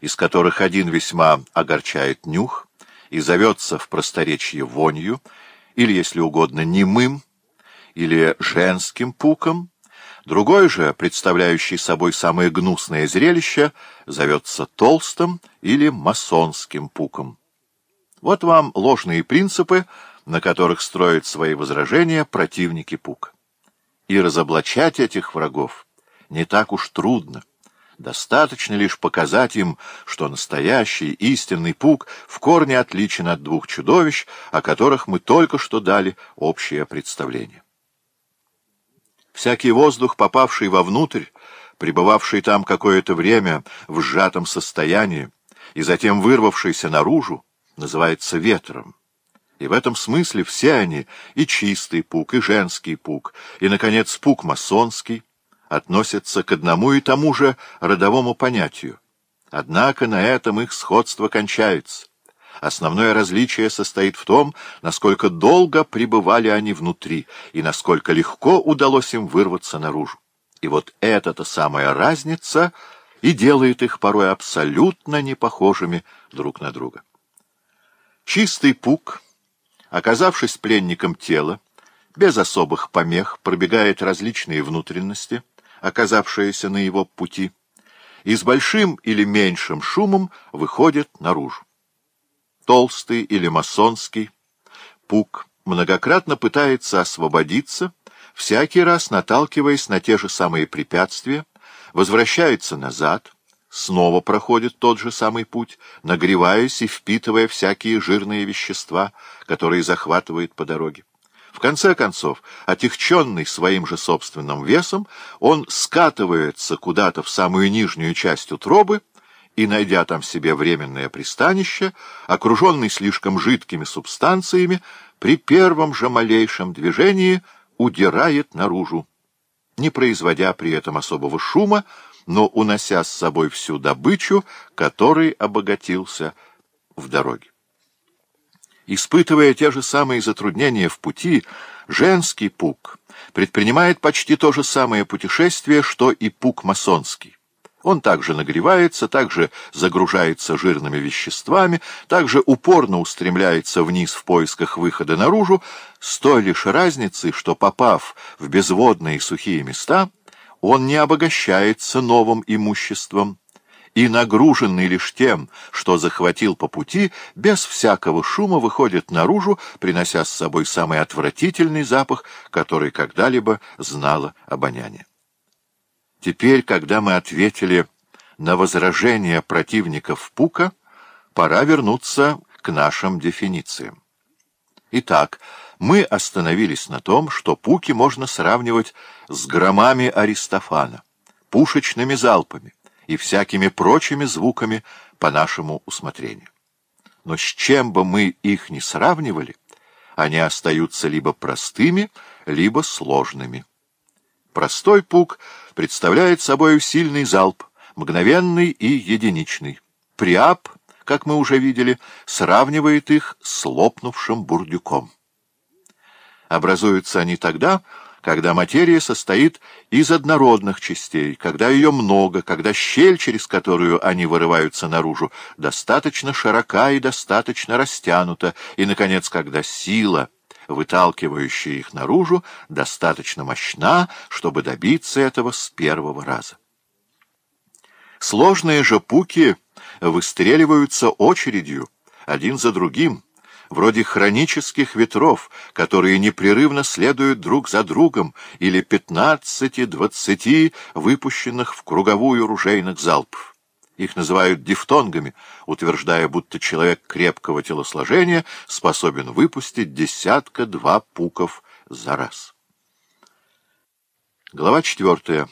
из которых один весьма огорчает нюх и зовется в просторечье вонью, или, если угодно, немым, или женским пуком, другой же, представляющий собой самое гнусное зрелище, зовется толстым или масонским пуком. Вот вам ложные принципы, на которых строят свои возражения противники пук. И разоблачать этих врагов не так уж трудно. Достаточно лишь показать им, что настоящий истинный пук в корне отличен от двух чудовищ, о которых мы только что дали общее представление. Всякий воздух, попавший вовнутрь, пребывавший там какое-то время в сжатом состоянии и затем вырвавшийся наружу, называется ветром. И в этом смысле все они — и чистый пук, и женский пук, и, наконец, пук масонский — относятся к одному и тому же родовому понятию. Однако на этом их сходство кончается. Основное различие состоит в том, насколько долго пребывали они внутри и насколько легко удалось им вырваться наружу. И вот эта-то самая разница и делает их порой абсолютно непохожими друг на друга. Чистый пук, оказавшись пленником тела, без особых помех пробегает различные внутренности — оказавшаяся на его пути, и с большим или меньшим шумом выходит наружу. Толстый или масонский, пук многократно пытается освободиться, всякий раз наталкиваясь на те же самые препятствия, возвращается назад, снова проходит тот же самый путь, нагреваясь и впитывая всякие жирные вещества, которые захватывает по дороге. В конце концов, отягченный своим же собственным весом, он скатывается куда-то в самую нижнюю часть утробы и, найдя там себе временное пристанище, окруженный слишком жидкими субстанциями, при первом же малейшем движении удирает наружу, не производя при этом особого шума, но унося с собой всю добычу, которой обогатился в дороге. Испытывая те же самые затруднения в пути, женский пук предпринимает почти то же самое путешествие, что и пук масонский. Он также нагревается, также загружается жирными веществами, также упорно устремляется вниз в поисках выхода наружу, с той лишь разницей, что, попав в безводные сухие места, он не обогащается новым имуществом, и, нагруженный лишь тем, что захватил по пути, без всякого шума выходит наружу, принося с собой самый отвратительный запах, который когда-либо знало обоняние. Теперь, когда мы ответили на возражения противников Пука, пора вернуться к нашим дефинициям. Итак, мы остановились на том, что пуки можно сравнивать с громами Аристофана, пушечными залпами, и всякими прочими звуками по нашему усмотрению. Но с чем бы мы их ни сравнивали, они остаются либо простыми, либо сложными. Простой пук представляет собой сильный залп, мгновенный и единичный. Приап, как мы уже видели, сравнивает их с лопнувшим бурдюком. Образуются они тогда, когда материя состоит из однородных частей, когда ее много, когда щель, через которую они вырываются наружу, достаточно широка и достаточно растянута, и, наконец, когда сила, выталкивающая их наружу, достаточно мощна, чтобы добиться этого с первого раза. Сложные же пуки выстреливаются очередью, один за другим, вроде хронических ветров, которые непрерывно следуют друг за другом, или пятнадцати-двадцати выпущенных в круговую ружейных залпов. Их называют дифтонгами, утверждая, будто человек крепкого телосложения способен выпустить десятка-два пуков за раз. Глава четвертая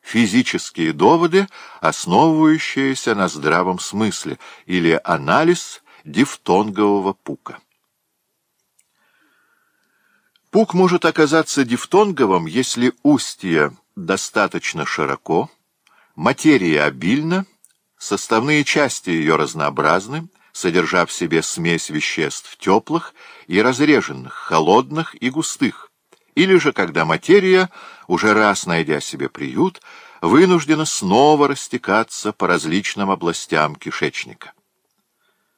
физические доводы, основывающиеся на здравом смысле, или анализ дифтонгового пука. Пук может оказаться дифтонговым, если устье достаточно широко, материя обильна, составные части ее разнообразны, содержа в себе смесь веществ теплых и разреженных, холодных и густых, или же когда материя, уже раз найдя себе приют, вынуждена снова растекаться по различным областям кишечника.